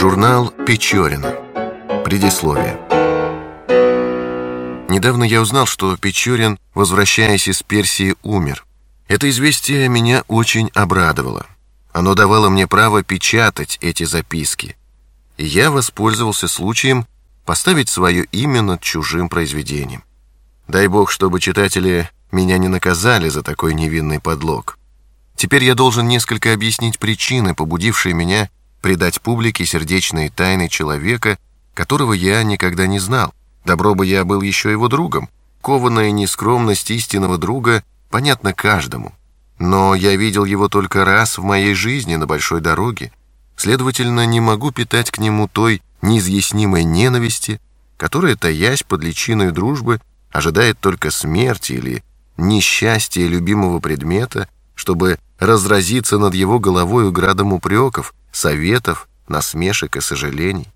Журнал Печорина. Предисловие. Недавно я узнал, что Печорин, возвращаясь из Персии, умер. Это известие меня очень обрадовало. Оно давало мне право печатать эти записки. И я воспользовался случаем поставить свое имя над чужим произведением. Дай бог, чтобы читатели меня не наказали за такой невинный подлог. Теперь я должен несколько объяснить причины, побудившие меня предать публике сердечные тайны человека, которого я никогда не знал. Добро бы я был еще его другом. Кованая нескромность истинного друга понятна каждому. Но я видел его только раз в моей жизни на большой дороге. Следовательно, не могу питать к нему той неизъяснимой ненависти, которая, таясь под личиной дружбы, ожидает только смерти или несчастья любимого предмета, чтобы разразиться над его головой градом упреков, советов, насмешек и сожалений.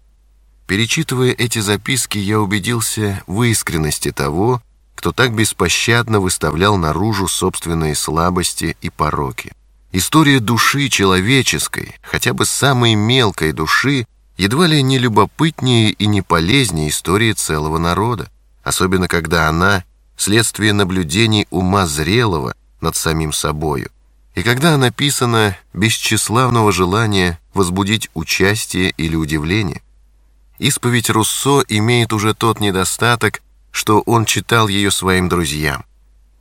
Перечитывая эти записки, я убедился в искренности того, кто так беспощадно выставлял наружу собственные слабости и пороки. История души человеческой, хотя бы самой мелкой души, едва ли не любопытнее и не полезнее истории целого народа, особенно когда она – следствие наблюдений ума зрелого над самим собою, и когда она написана без тщеславного желания возбудить участие или удивление. Исповедь Руссо имеет уже тот недостаток, что он читал ее своим друзьям.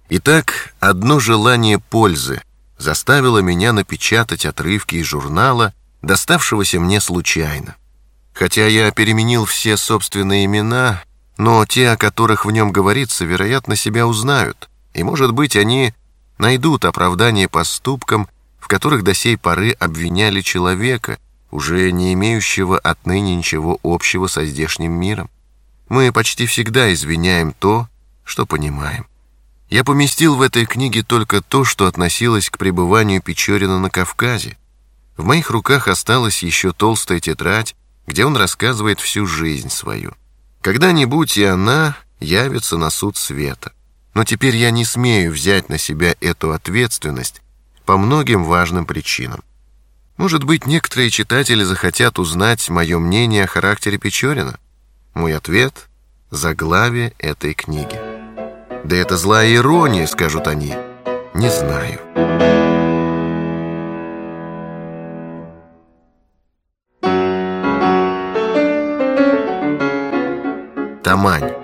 Итак, одно желание пользы заставило меня напечатать отрывки из журнала, доставшегося мне случайно. Хотя я переменил все собственные имена, но те, о которых в нем говорится, вероятно, себя узнают, и, может быть, они найдут оправдание поступкам, в которых до сей поры обвиняли человека, уже не имеющего отныне ничего общего со здешним миром. Мы почти всегда извиняем то, что понимаем. Я поместил в этой книге только то, что относилось к пребыванию Печорина на Кавказе. В моих руках осталась еще толстая тетрадь, где он рассказывает всю жизнь свою. Когда-нибудь и она явится на суд света. Но теперь я не смею взять на себя эту ответственность по многим важным причинам. Может быть, некоторые читатели захотят узнать мое мнение о характере Печорина? Мой ответ — заглавие этой книги. Да это злая ирония, скажут они. Не знаю. Тамань.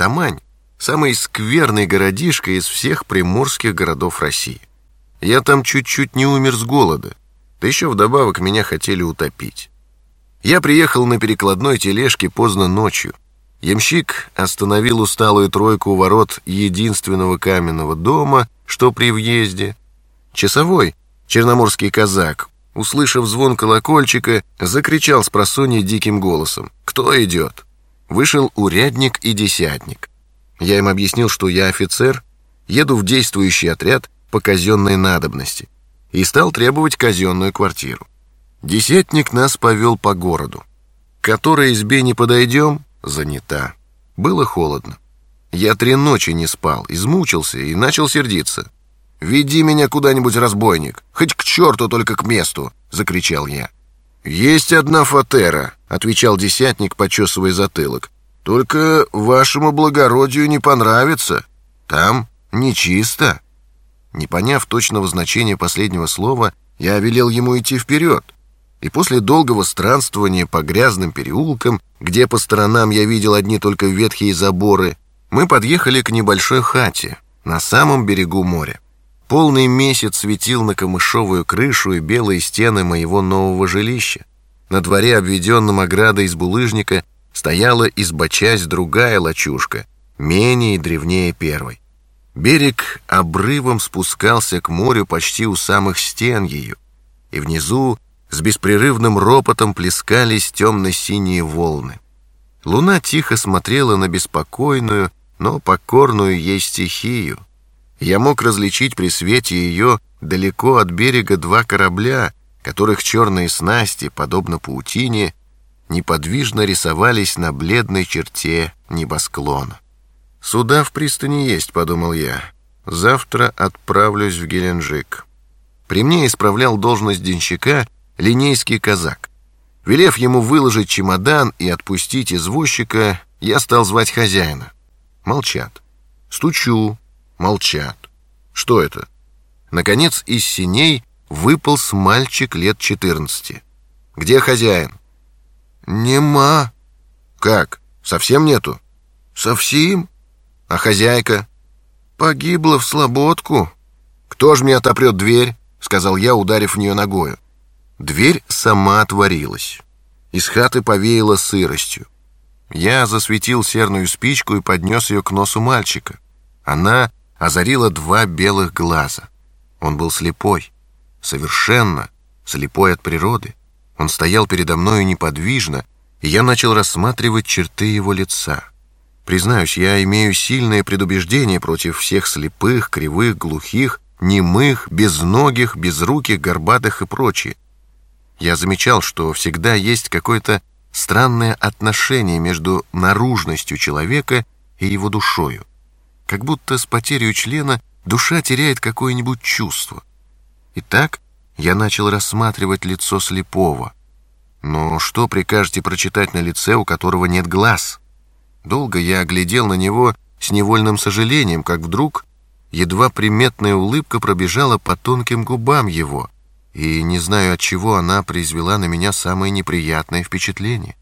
Тамань – самый скверный городишко из всех приморских городов России. Я там чуть-чуть не умер с голода, да еще вдобавок меня хотели утопить. Я приехал на перекладной тележке поздно ночью. Ямщик остановил усталую тройку у ворот единственного каменного дома, что при въезде. Часовой, черноморский казак, услышав звон колокольчика, закричал с просонья диким голосом. «Кто идет?» Вышел урядник и десятник. Я им объяснил, что я офицер, еду в действующий отряд по казенной надобности и стал требовать казенную квартиру. Десятник нас повел по городу. К которой избе не подойдем, занята. Было холодно. Я три ночи не спал, измучился и начал сердиться. «Веди меня куда-нибудь, разбойник! Хоть к черту, только к месту!» — закричал я. «Есть одна фатера», — отвечал десятник, почесывая затылок. «Только вашему благородию не понравится. Там нечисто». Не поняв точного значения последнего слова, я велел ему идти вперед. И после долгого странствования по грязным переулкам, где по сторонам я видел одни только ветхие заборы, мы подъехали к небольшой хате на самом берегу моря. Полный месяц светил на камышовую крышу и белые стены моего нового жилища. На дворе, обведенном оградой из булыжника, стояла избочась другая лачушка, менее и древнее первой. Берег обрывом спускался к морю почти у самых стен ее, и внизу с беспрерывным ропотом плескались темно-синие волны. Луна тихо смотрела на беспокойную, но покорную ей стихию — я мог различить при свете ее далеко от берега два корабля, которых черные снасти, подобно паутине, неподвижно рисовались на бледной черте небосклона. «Суда в пристани есть», — подумал я. «Завтра отправлюсь в Геленджик». При мне исправлял должность денщика линейский казак. Велев ему выложить чемодан и отпустить извозчика, я стал звать хозяина. Молчат. Стучу. Молчат. Что это? Наконец из синей выполз мальчик лет 14. Где хозяин? Нема. Как? Совсем нету? Совсем. А хозяйка? Погибла в слободку. Кто ж мне отопрет дверь? Сказал я, ударив в нее ногою. Дверь сама отворилась. Из хаты повеяло сыростью. Я засветил серную спичку и поднес ее к носу мальчика. Она озарила два белых глаза. Он был слепой, совершенно слепой от природы. Он стоял передо мною неподвижно, и я начал рассматривать черты его лица. Признаюсь, я имею сильное предубеждение против всех слепых, кривых, глухих, немых, безногих, безруких, горбатых и прочее. Я замечал, что всегда есть какое-то странное отношение между наружностью человека и его душою. Как будто с потерей члена душа теряет какое-нибудь чувство. Итак, я начал рассматривать лицо слепого. Но что прикажете прочитать на лице, у которого нет глаз? Долго я глядел на него с невольным сожалением, как вдруг едва приметная улыбка пробежала по тонким губам его — и не знаю от чего она произвела на меня самое неприятное впечатление.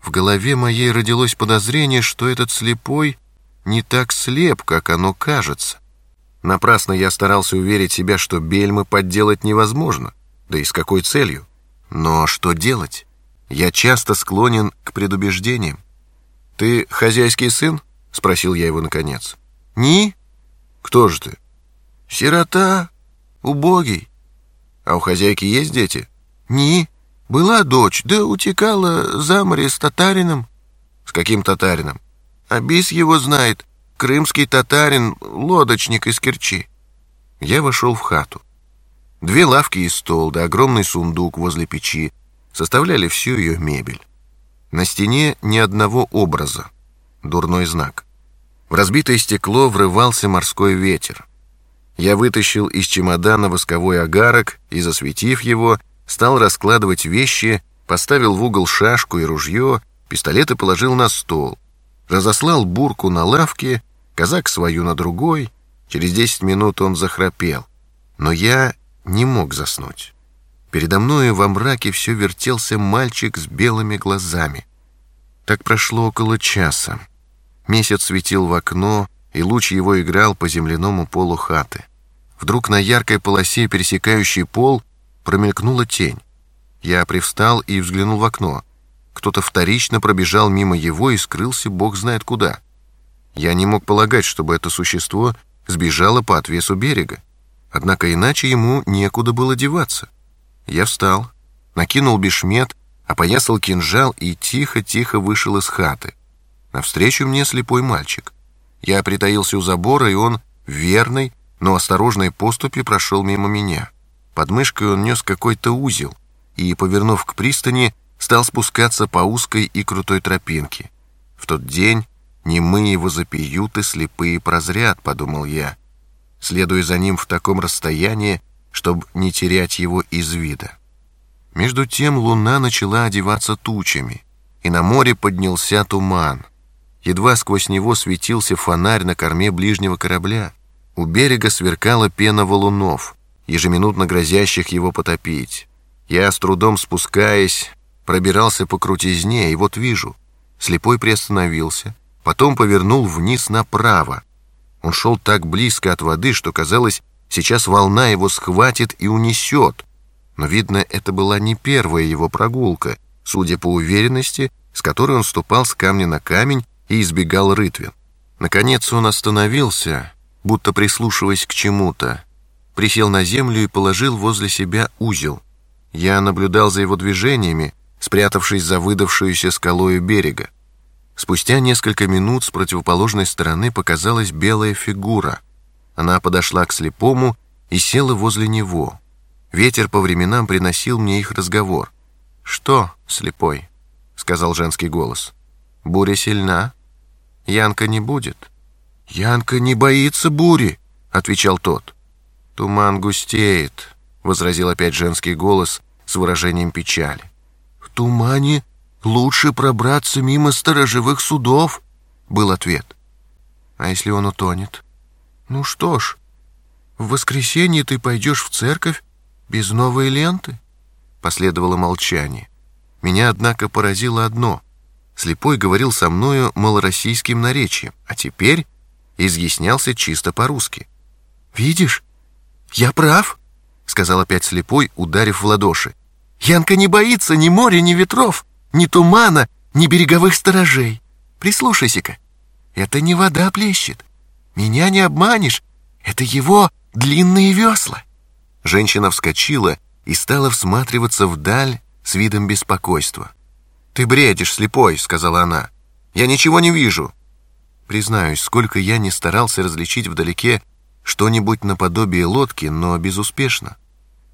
В голове моей родилось подозрение, что этот слепой не так слеп, как оно кажется. Напрасно я старался уверить себя, что бельмы подделать невозможно, да и с какой целью. Но что делать? Я часто склонен к предубеждениям. «Ты хозяйский сын?» — спросил я его наконец. «Ни?» «Кто же ты?» «Сирота, убогий». А у хозяйки есть дети? Ни. Была дочь, да утекала за море с татарином. С каким татарином? Абис его знает. Крымский татарин, лодочник из Керчи. Я вошел в хату. Две лавки и стол, да огромный сундук возле печи составляли всю ее мебель. На стене ни одного образа. Дурной знак. В разбитое стекло врывался морской ветер. Я вытащил из чемодана восковой агарок и, засветив его, стал раскладывать вещи, поставил в угол шашку и ружье, пистолеты положил на стол. Разослал бурку на лавке, казак свою на другой. Через десять минут он захрапел. Но я не мог заснуть. Передо мною во мраке все вертелся мальчик с белыми глазами. Так прошло около часа. Месяц светил в окно, и луч его играл по земляному полу хаты. Вдруг на яркой полосе, пересекающей пол, промелькнула тень. Я привстал и взглянул в окно. Кто-то вторично пробежал мимо его и скрылся бог знает куда. Я не мог полагать, чтобы это существо сбежало по отвесу берега. Однако иначе ему некуда было деваться. Я встал, накинул бешмет, опоясал кинжал и тихо-тихо вышел из хаты. Навстречу мне слепой мальчик. Я притаился у забора, и он, верный, но осторожной поступи прошел мимо меня. Под мышкой он нес какой-то узел и, повернув к пристани, стал спускаться по узкой и крутой тропинке. В тот день немые его запьют и слепые прозрят, подумал я, следуя за ним в таком расстоянии, чтобы не терять его из вида. Между тем луна начала одеваться тучами, и на море поднялся туман. Едва сквозь него светился фонарь на корме ближнего корабля. У берега сверкала пена валунов, ежеминутно грозящих его потопить. Я, с трудом спускаясь, пробирался по крутизне, и вот вижу, слепой приостановился, потом повернул вниз направо. Он шел так близко от воды, что казалось, сейчас волна его схватит и унесет. Но, видно, это была не первая его прогулка, судя по уверенности, с которой он ступал с камня на камень и избегал рытвин. Наконец он остановился будто прислушиваясь к чему-то. Присел на землю и положил возле себя узел. Я наблюдал за его движениями, спрятавшись за выдавшуюся скалою берега. Спустя несколько минут с противоположной стороны показалась белая фигура. Она подошла к слепому и села возле него. Ветер по временам приносил мне их разговор. «Что, слепой?» — сказал женский голос. «Буря сильна. Янка не будет». «Янка не боится бури», — отвечал тот. «Туман густеет. возразил опять женский голос с выражением печали. «В тумане лучше пробраться мимо сторожевых судов», — был ответ. «А если он утонет?» «Ну что ж, в воскресенье ты пойдешь в церковь без новой ленты?» Последовало молчание. Меня, однако, поразило одно. Слепой говорил со мною малороссийским наречием, а теперь изъяснялся чисто по-русски. «Видишь, я прав», — сказал опять слепой, ударив в ладоши. «Янка не боится ни моря, ни ветров, ни тумана, ни береговых сторожей. Прислушайся-ка, это не вода плещет. Меня не обманешь, это его длинные весла». Женщина вскочила и стала всматриваться вдаль с видом беспокойства. «Ты бредишь, слепой», — сказала она. «Я ничего не вижу». Признаюсь, сколько я не старался различить вдалеке что-нибудь наподобие лодки, но безуспешно.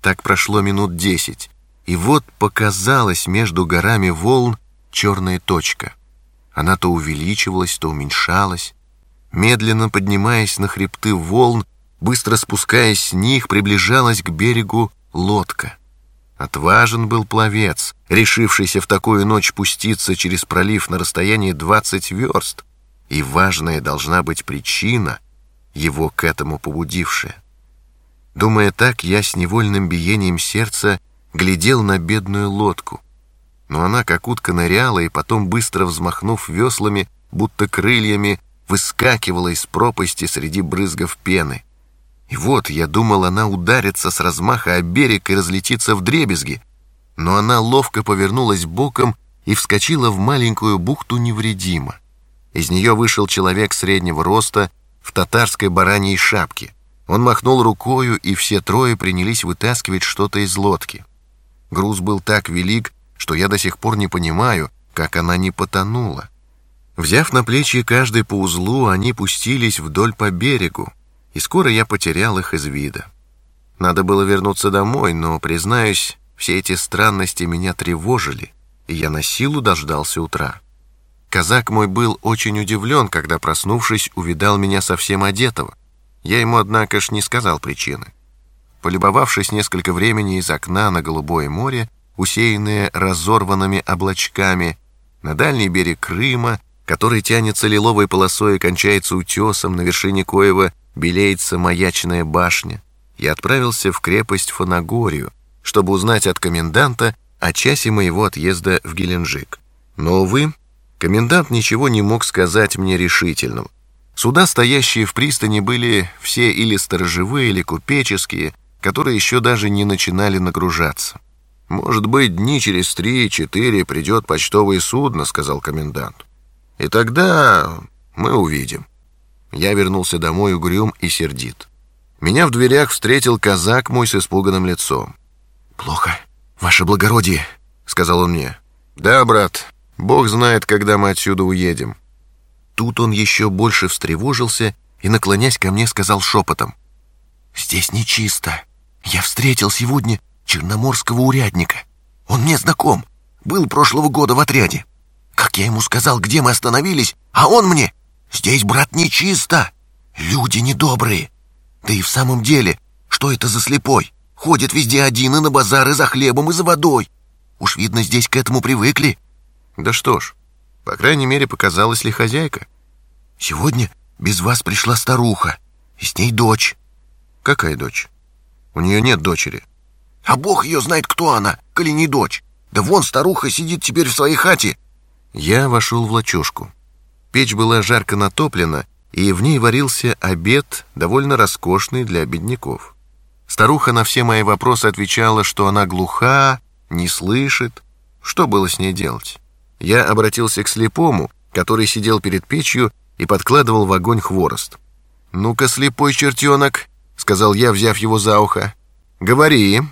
Так прошло минут десять, и вот показалась между горами волн черная точка. Она то увеличивалась, то уменьшалась. Медленно поднимаясь на хребты волн, быстро спускаясь с них, приближалась к берегу лодка. Отважен был пловец, решившийся в такую ночь пуститься через пролив на расстоянии 20 верст, и важная должна быть причина, его к этому побудившая. Думая так, я с невольным биением сердца глядел на бедную лодку. Но она, как утка, ныряла, и потом, быстро взмахнув веслами, будто крыльями, выскакивала из пропасти среди брызгов пены. И вот, я думал, она ударится с размаха о берег и разлетится в дребезги, но она ловко повернулась боком и вскочила в маленькую бухту невредимо. Из нее вышел человек среднего роста в татарской бараньей шапке. Он махнул рукою, и все трое принялись вытаскивать что-то из лодки. Груз был так велик, что я до сих пор не понимаю, как она не потонула. Взяв на плечи каждый по узлу, они пустились вдоль по берегу, и скоро я потерял их из вида. Надо было вернуться домой, но, признаюсь, все эти странности меня тревожили, и я на силу дождался утра. Казак мой был очень удивлен, когда, проснувшись, увидал меня совсем одетого. Я ему, однако ж, не сказал причины. Полюбовавшись несколько времени из окна на голубое море, усеянное разорванными облачками, на дальний берег Крыма, который тянется лиловой полосой и кончается утесом, на вершине коего белеется маячная башня, я отправился в крепость Фанагорию, чтобы узнать от коменданта о часе моего отъезда в Геленджик. Но, увы, комендант ничего не мог сказать мне решительным. Суда, стоящие в пристани, были все или сторожевые, или купеческие, которые еще даже не начинали нагружаться. «Может быть, дни через три-четыре придет почтовое судно», — сказал комендант. «И тогда мы увидим». Я вернулся домой угрюм и сердит. Меня в дверях встретил казак мой с испуганным лицом. «Плохо, ваше благородие», — сказал он мне. «Да, брат, бог знает, когда мы отсюда уедем». Тут он еще больше встревожился и, наклонясь ко мне, сказал шепотом. «Здесь нечисто. Я встретил сегодня черноморского урядника. Он мне знаком, был прошлого года в отряде. Как я ему сказал, где мы остановились, а он мне Здесь, брат, нечисто. Люди недобрые. Да и в самом деле, что это за слепой? Ходит везде один и на базары за хлебом и за водой. Уж видно, здесь к этому привыкли. Да что ж, по крайней мере, показалась ли хозяйка? Сегодня без вас пришла старуха, и с ней дочь. Какая дочь? У нее нет дочери. А бог ее знает, кто она, коли не дочь. Да вон старуха сидит теперь в своей хате. Я вошел в лачушку. Печь была жарко натоплена, и в ней варился обед, довольно роскошный для бедняков. Старуха на все мои вопросы отвечала, что она глуха, не слышит. Что было с ней делать? Я обратился к слепому, который сидел перед печью и подкладывал в огонь хворост. «Ну-ка, слепой чертенок», — сказал я, взяв его за ухо, — «говори,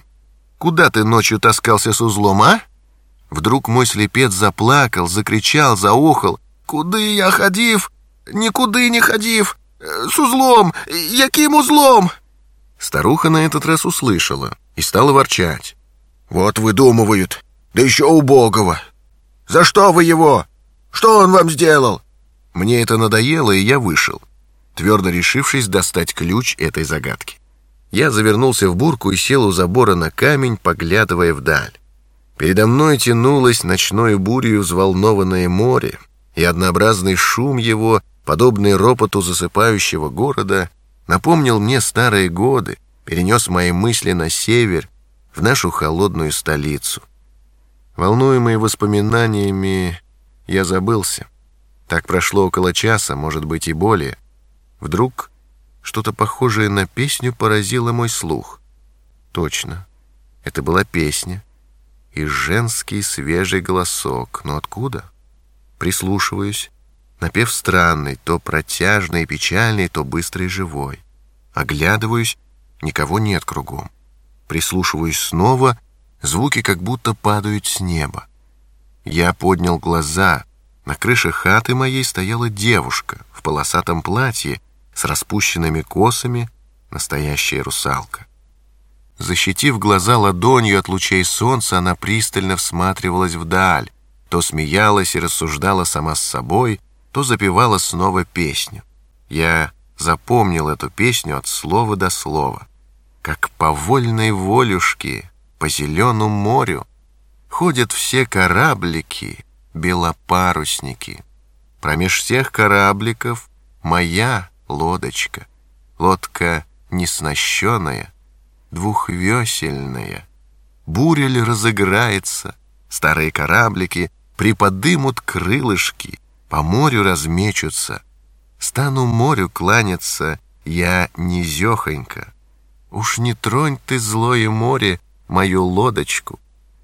куда ты ночью таскался с узлом, а?» Вдруг мой слепец заплакал, закричал, заохал, Куди я ходив? Нікуди не ходив. С узлом. Яким узлом? Старуха на этот раз услышала и стала ворчать. Вот выдумывают. Да еще убогого. За что вы его? Что он вам сделал? Мне это надоело, и я вышел, твердо решившись достать ключ этой загадки. Я завернулся в бурку и сел у забора на камень, поглядывая вдаль. Передо мной тянулось ночной бурью взволнованное море, и однообразный шум его, подобный ропоту засыпающего города, напомнил мне старые годы, перенес мои мысли на север, в нашу холодную столицу. Волнуемый воспоминаниями, я забылся. Так прошло около часа, может быть и более. Вдруг что-то похожее на песню поразило мой слух. Точно, это была песня. И женский свежий голосок. Но откуда? Прислушиваюсь. Напев странный, то протяжный и печальный, то быстрый и живой. Оглядываюсь, никого нет кругом. Прислушиваюсь снова, звуки как будто падают с неба. Я поднял глаза. На крыше хаты моей стояла девушка в полосатом платье, с распущенными косами, настоящая русалка. Защитив глаза ладонью от лучей солнца, она пристально всматривалась вдаль, то смеялась и рассуждала сама с собой, то запевала снова песню. Я запомнил эту песню от слова до слова. Как по вольной волюшке, по зеленому морю, ходят все кораблики, белопарусники. Промеж всех корабликов моя лодочка, лодка неснащенная, двухвесельная. Буря ли разыграется, старые кораблики приподымут крылышки, по морю размечутся. Стану морю кланяться я низехонько. Уж не тронь ты, злое море, мою лодочку.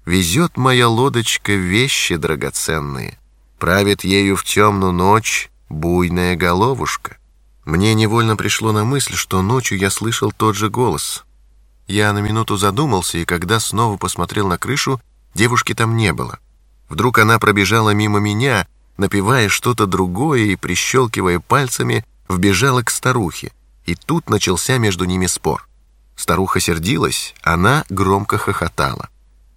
Везет моя лодочка вещи драгоценные. Правит ею в темную ночь буйная головушка. Мне невольно пришло на мысль, что ночью я слышал тот же голос. Я на минуту задумался, и когда снова посмотрел на крышу, девушки там не было. Вдруг она пробежала мимо меня, напевая что-то другое и, прищелкивая пальцами, вбежала к старухе. И тут начался между ними спор. Старуха сердилась, она громко хохотала.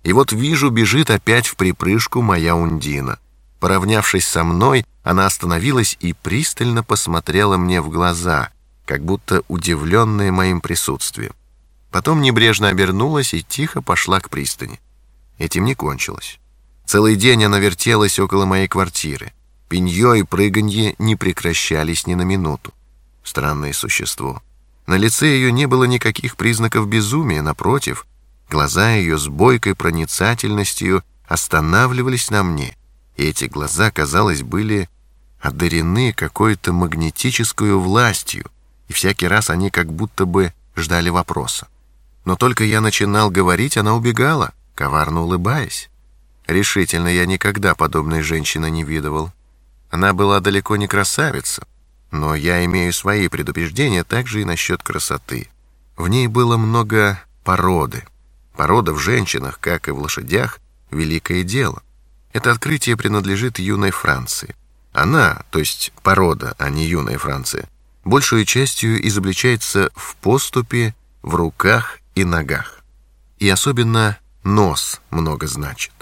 И вот вижу, бежит опять в припрыжку моя Ундина. Поравнявшись со мной, она остановилась и пристально посмотрела мне в глаза, как будто удивленная моим присутствием. Потом небрежно обернулась и тихо пошла к пристани. Этим не кончилось. Целый день она вертелась около моей квартиры. Пенье и прыганье не прекращались ни на минуту. Странное существо. На лице ее не было никаких признаков безумия, напротив, глаза ее с бойкой проницательностью останавливались на мне — и эти глаза, казалось, были одарены какой-то магнетической властью, и всякий раз они как будто бы ждали вопроса. Но только я начинал говорить, она убегала, коварно улыбаясь. Решительно я никогда подобной женщины не видывал. Она была далеко не красавица, но я имею свои предубеждения также и насчет красоты. В ней было много породы. Порода в женщинах, как и в лошадях, великое дело. Это открытие принадлежит юной Франции. Она, то есть порода, а не юная Франция, большую частью изобличается в поступе, в руках и ногах. И особенно нос много значит.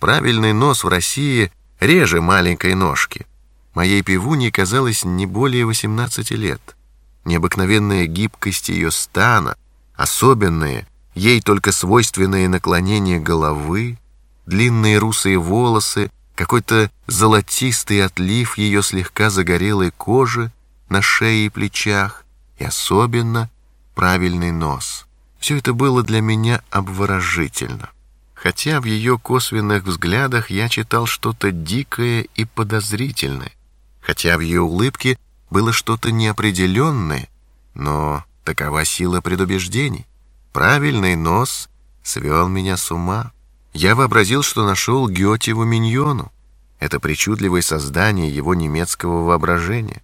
Правильный нос в России реже маленькой ножки. Моей пивуне казалось не более 18 лет. Необыкновенная гибкость ее стана, особенные, ей только свойственные наклонения головы, длинные русые волосы, какой-то золотистый отлив ее слегка загорелой кожи на шее и плечах, и особенно правильный нос. Все это было для меня обворожительно. Хотя в ее косвенных взглядах я читал что-то дикое и подозрительное, хотя в ее улыбке было что-то неопределенное, но такова сила предубеждений. Правильный нос свел меня с ума. Я вообразил, что нашел Гетеву миньону. Это причудливое создание его немецкого воображения.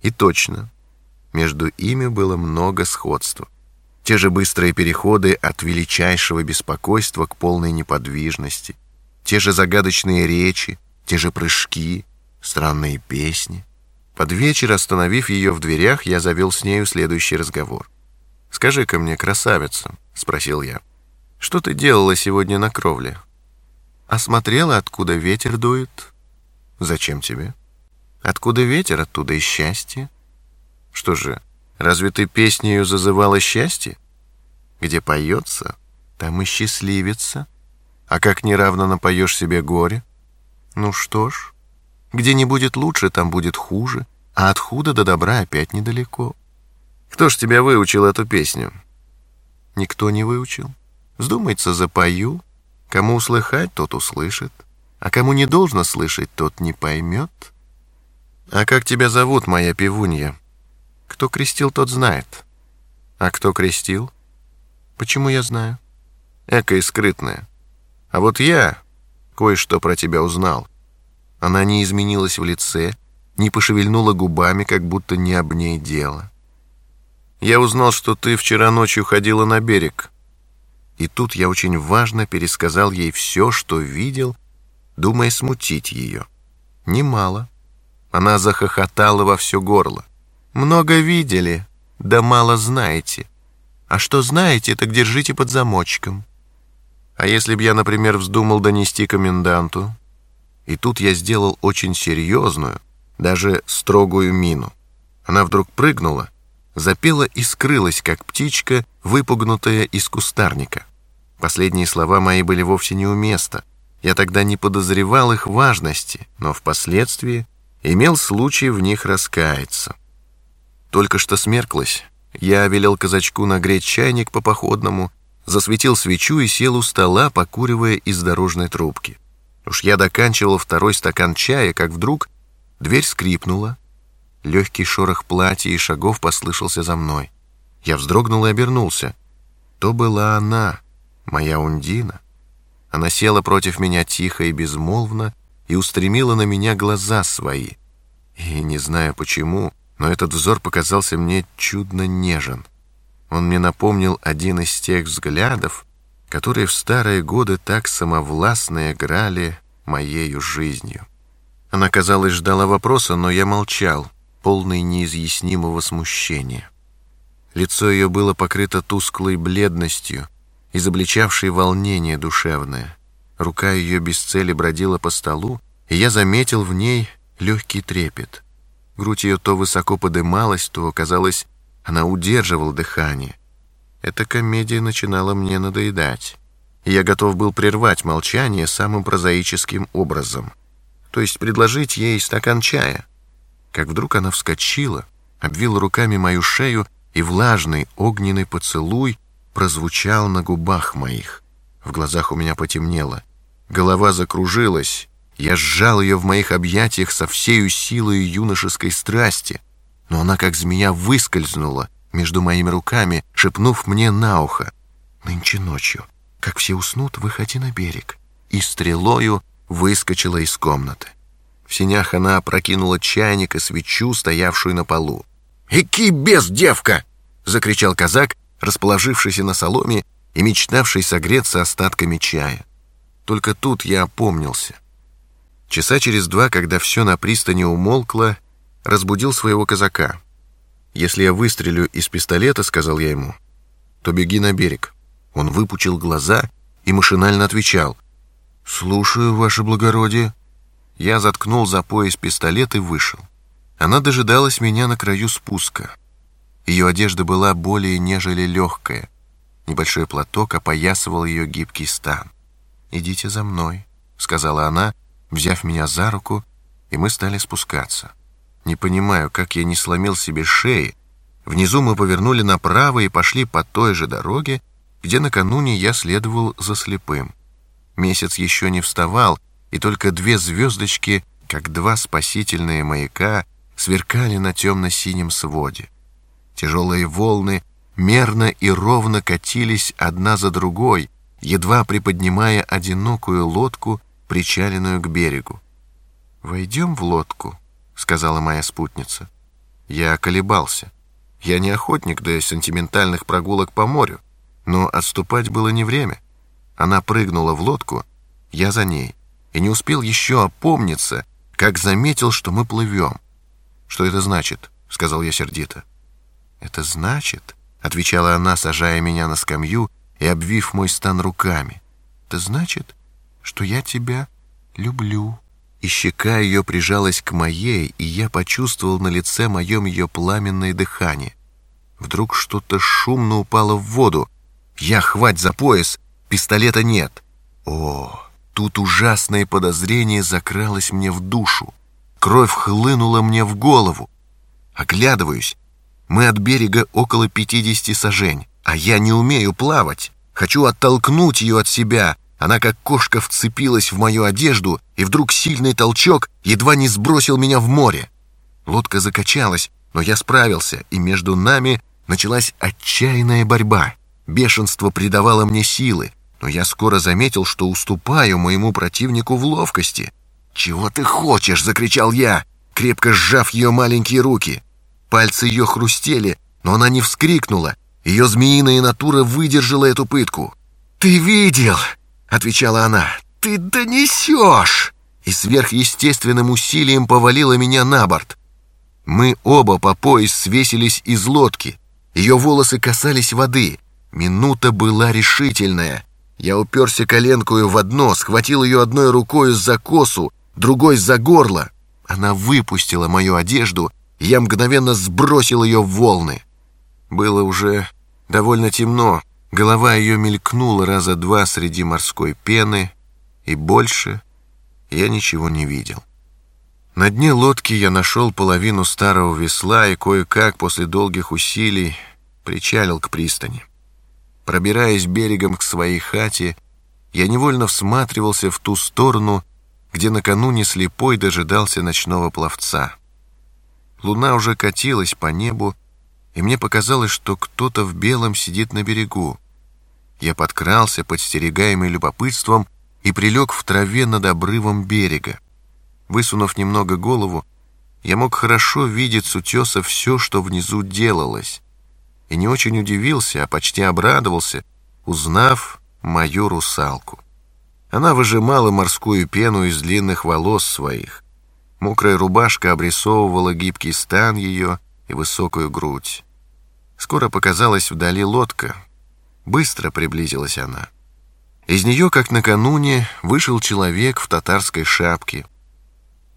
И точно, между ими было много сходства. Те же быстрые переходы от величайшего беспокойства к полной неподвижности, те же загадочные речи, те же прыжки, странные песни. Под вечер, остановив ее в дверях, я завел с нею следующий разговор. «Скажи-ка мне, красавица», — спросил я, — что ты делала сегодня на кровле? Осмотрела, откуда ветер дует? Зачем тебе? Откуда ветер, оттуда и счастье. Что же, разве ты песнею зазывала счастье? Где поется, там и счастливится. А как неравно напоешь себе горе? Ну что ж, где не будет лучше, там будет хуже, а от худа до добра опять недалеко. Кто ж тебя выучил эту песню? Никто не выучил. Вздумается, запою. Кому услыхать, тот услышит. А кому не должно слышать, тот не поймет. А как тебя зовут, моя пивунья? Кто крестил, тот знает. А кто крестил? Почему я знаю? Эка и скрытная. А вот я кое-что про тебя узнал. Она не изменилась в лице, не пошевельнула губами, как будто не об ней дело. Я узнал, что ты вчера ночью ходила на берег. И тут я очень важно пересказал ей все, что видел, думая смутить ее. Немало. Она захохотала во все горло. «Много видели, да мало знаете. А что знаете, так держите под замочком. А если б я, например, вздумал донести коменданту?» И тут я сделал очень серьезную, даже строгую мину. Она вдруг прыгнула, запела и скрылась, как птичка, выпугнутая из кустарника. Последние слова мои были вовсе не неуместны. Я тогда не подозревал их важности, но впоследствии имел случай в них раскаяться. Только что смерклось, я велел казачку нагреть чайник по походному, засветил свечу и сел у стола, покуривая из дорожной трубки. Уж я доканчивал второй стакан чая, как вдруг дверь скрипнула, Легкий шорох платья и шагов послышался за мной. Я вздрогнул и обернулся. То была она, моя Ундина. Она села против меня тихо и безмолвно и устремила на меня глаза свои. И не знаю почему, но этот взор показался мне чудно нежен. Он мне напомнил один из тех взглядов, которые в старые годы так самовластно играли моею жизнью. Она, казалось, ждала вопроса, но я молчал полный неизъяснимого смущения. Лицо ее было покрыто тусклой бледностью, изобличавшей волнение душевное. Рука ее без цели бродила по столу, и я заметил в ней легкий трепет. Грудь ее то высоко подымалась, то, казалось, она удерживала дыхание. Эта комедия начинала мне надоедать. И я готов был прервать молчание самым прозаическим образом, то есть предложить ей стакан чая как вдруг она вскочила, обвила руками мою шею, и влажный огненный поцелуй прозвучал на губах моих. В глазах у меня потемнело. Голова закружилась. Я сжал ее в моих объятиях со всею силой юношеской страсти, но она, как змея, выскользнула между моими руками, шепнув мне на ухо. «Нынче ночью, как все уснут, выходи на берег». И стрелою выскочила из комнаты. В синях она опрокинула чайник и свечу, стоявшую на полу. «Эки без девка!» — закричал казак, расположившийся на соломе и мечтавший согреться остатками чая. Только тут я опомнился. Часа через два, когда все на пристани умолкло, разбудил своего казака. «Если я выстрелю из пистолета, — сказал я ему, — то беги на берег». Он выпучил глаза и машинально отвечал. «Слушаю, ваше благородие». Я заткнул за пояс пистолет и вышел. Она дожидалась меня на краю спуска. Ее одежда была более нежели легкая. Небольшой платок опоясывал ее гибкий стан. «Идите за мной», — сказала она, взяв меня за руку, и мы стали спускаться. Не понимаю, как я не сломил себе шеи. Внизу мы повернули направо и пошли по той же дороге, где накануне я следовал за слепым. Месяц еще не вставал, и только две звездочки, как два спасительные маяка, сверкали на темно-синем своде. Тяжелые волны мерно и ровно катились одна за другой, едва приподнимая одинокую лодку, причаленную к берегу. «Войдем в лодку», — сказала моя спутница. Я колебался. Я не охотник до сентиментальных прогулок по морю, но отступать было не время. Она прыгнула в лодку, я за ней и не успел еще опомниться, как заметил, что мы плывем. «Что это значит?» — сказал я сердито. «Это значит», — отвечала она, сажая меня на скамью и обвив мой стан руками, «это значит, что я тебя люблю». И щека ее прижалась к моей, и я почувствовал на лице моем ее пламенное дыхание. Вдруг что-то шумно упало в воду. Я хвать за пояс, пистолета нет. О, тут ужасное подозрение закралось мне в душу. Кровь хлынула мне в голову. Оглядываюсь. Мы от берега около 50 сажень, а я не умею плавать. Хочу оттолкнуть ее от себя. Она как кошка вцепилась в мою одежду, и вдруг сильный толчок едва не сбросил меня в море. Лодка закачалась, но я справился, и между нами началась отчаянная борьба. Бешенство придавало мне силы, но я скоро заметил, что уступаю моему противнику в ловкости. «Чего ты хочешь?» — закричал я, крепко сжав ее маленькие руки. Пальцы ее хрустели, но она не вскрикнула. Ее змеиная натура выдержала эту пытку. «Ты видел?» — отвечала она. «Ты донесешь!» И сверхъестественным усилием повалила меня на борт. Мы оба по пояс свесились из лодки. Ее волосы касались воды. Минута была решительная. Я уперся коленкою в одно, схватил ее одной рукой за косу, другой за горло. Она выпустила мою одежду я мгновенно сбросил ее в волны. Было уже довольно темно. Голова ее мелькнула раза два среди морской пены, и больше я ничего не видел. На дне лодки я нашел половину старого весла и кое-как после долгих усилий причалил к пристани. Пробираясь берегом к своей хате, я невольно всматривался в ту сторону, где накануне слепой дожидался ночного пловца. Луна уже катилась по небу, и мне показалось, что кто-то в белом сидит на берегу. Я подкрался, подстерегаемый любопытством, и прилег в траве над обрывом берега. Высунув немного голову, я мог хорошо видеть с утеса все, что внизу делалось, и не очень удивился, а почти обрадовался, узнав мою русалку. Она выжимала морскую пену из длинных волос своих — Мокрая рубашка обрисовывала гибкий стан ее и высокую грудь. Скоро показалась вдали лодка. Быстро приблизилась она. Из нее, как накануне, вышел человек в татарской шапке.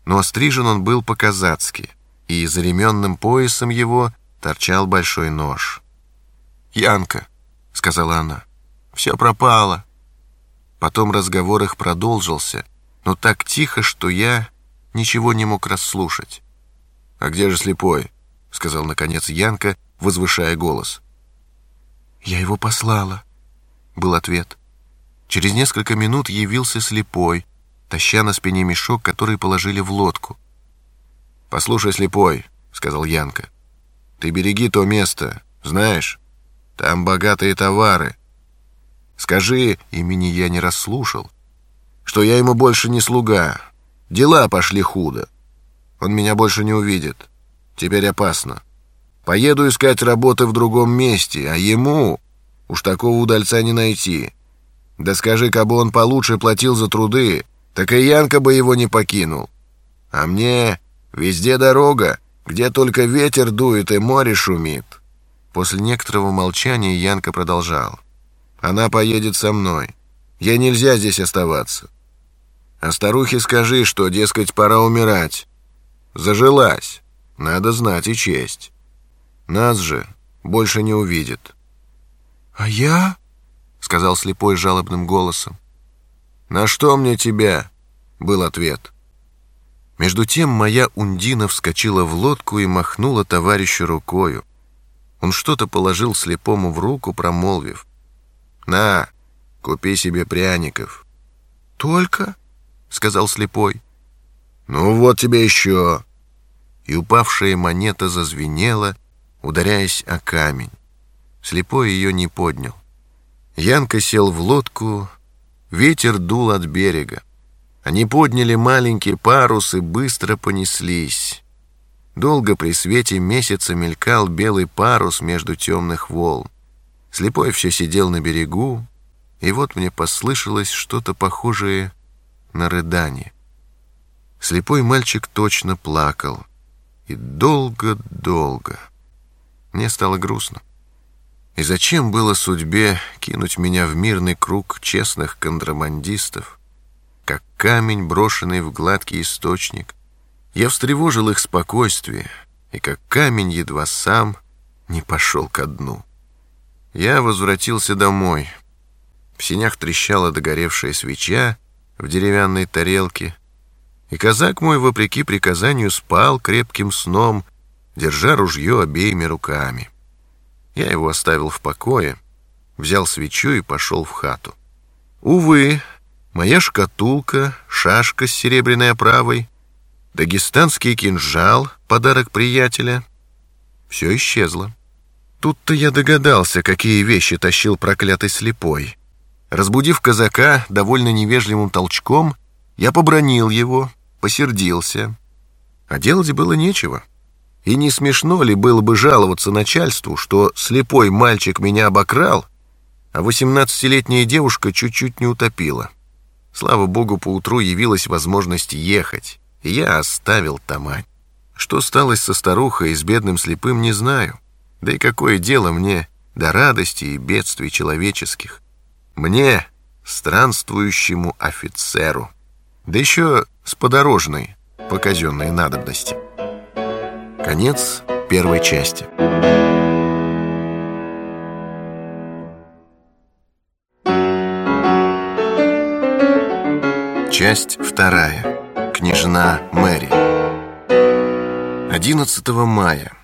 Но острижен он был по-казацки, и за ременным поясом его торчал большой нож. «Янка», — сказала она, — «все пропало». Потом разговор их продолжился, но так тихо, что я ничего не мог расслушать. «А где же слепой?» — сказал, наконец, Янка, возвышая голос. «Я его послала», — был ответ. Через несколько минут явился слепой, таща на спине мешок, который положили в лодку. «Послушай, слепой», — сказал Янка, — «ты береги то место, знаешь, там богатые товары. Скажи, имени я не расслушал, что я ему больше не слуга, Дела пошли худо. Он меня больше не увидит. Теперь опасно. Поеду искать работы в другом месте, а ему уж такого удальца не найти. Да скажи, кабы он получше платил за труды, так и Янка бы его не покинул. А мне везде дорога, где только ветер дует и море шумит. После некоторого молчания Янка продолжал. Она поедет со мной. Ей нельзя здесь оставаться. А старухе скажи, что, дескать, пора умирать. Зажилась. Надо знать и честь. Нас же больше не увидит. «А я?» — сказал слепой жалобным голосом. «На что мне тебя?» — был ответ. Между тем моя Ундина вскочила в лодку и махнула товарищу рукою. Он что-то положил слепому в руку, промолвив. «На, купи себе пряников». «Только?» Сказал слепой. «Ну вот тебе еще!» И упавшая монета зазвенела, ударяясь о камень. Слепой ее не поднял. Янка сел в лодку, ветер дул от берега. Они подняли маленький парус и быстро понеслись. Долго при свете месяца мелькал белый парус между темных волн. Слепой все сидел на берегу, и вот мне послышалось что-то похожее на рыдание. Слепой мальчик точно плакал. И долго-долго. Мне стало грустно. И зачем было судьбе кинуть меня в мирный круг честных контрабандистов, как камень, брошенный в гладкий источник? Я встревожил их спокойствие, и как камень едва сам не пошел ко дну. Я возвратился домой. В синях трещала догоревшая свеча в деревянной тарелке, и казак мой, вопреки приказанию, спал крепким сном, держа ружье обеими руками. Я его оставил в покое, взял свечу и пошел в хату. Увы, моя шкатулка, шашка с серебряной оправой, дагестанский кинжал, подарок приятеля — все исчезло. Тут-то я догадался, какие вещи тащил проклятый слепой. Разбудив казака довольно невежливым толчком, я побронил его, посердился. А делать было нечего. И не смешно ли было бы жаловаться начальству, что слепой мальчик меня обокрал, а восемнадцатилетняя девушка чуть-чуть не утопила. Слава богу, поутру явилась возможность ехать, и я оставил Тамань. Что сталось со старухой и с бедным слепым, не знаю. Да и какое дело мне до радости и бедствий человеческих. Мне, странствующему офицеру, да еще с подорожной по казенной надобности. Конец первой части. Часть вторая. Княжна Мэри. 11 мая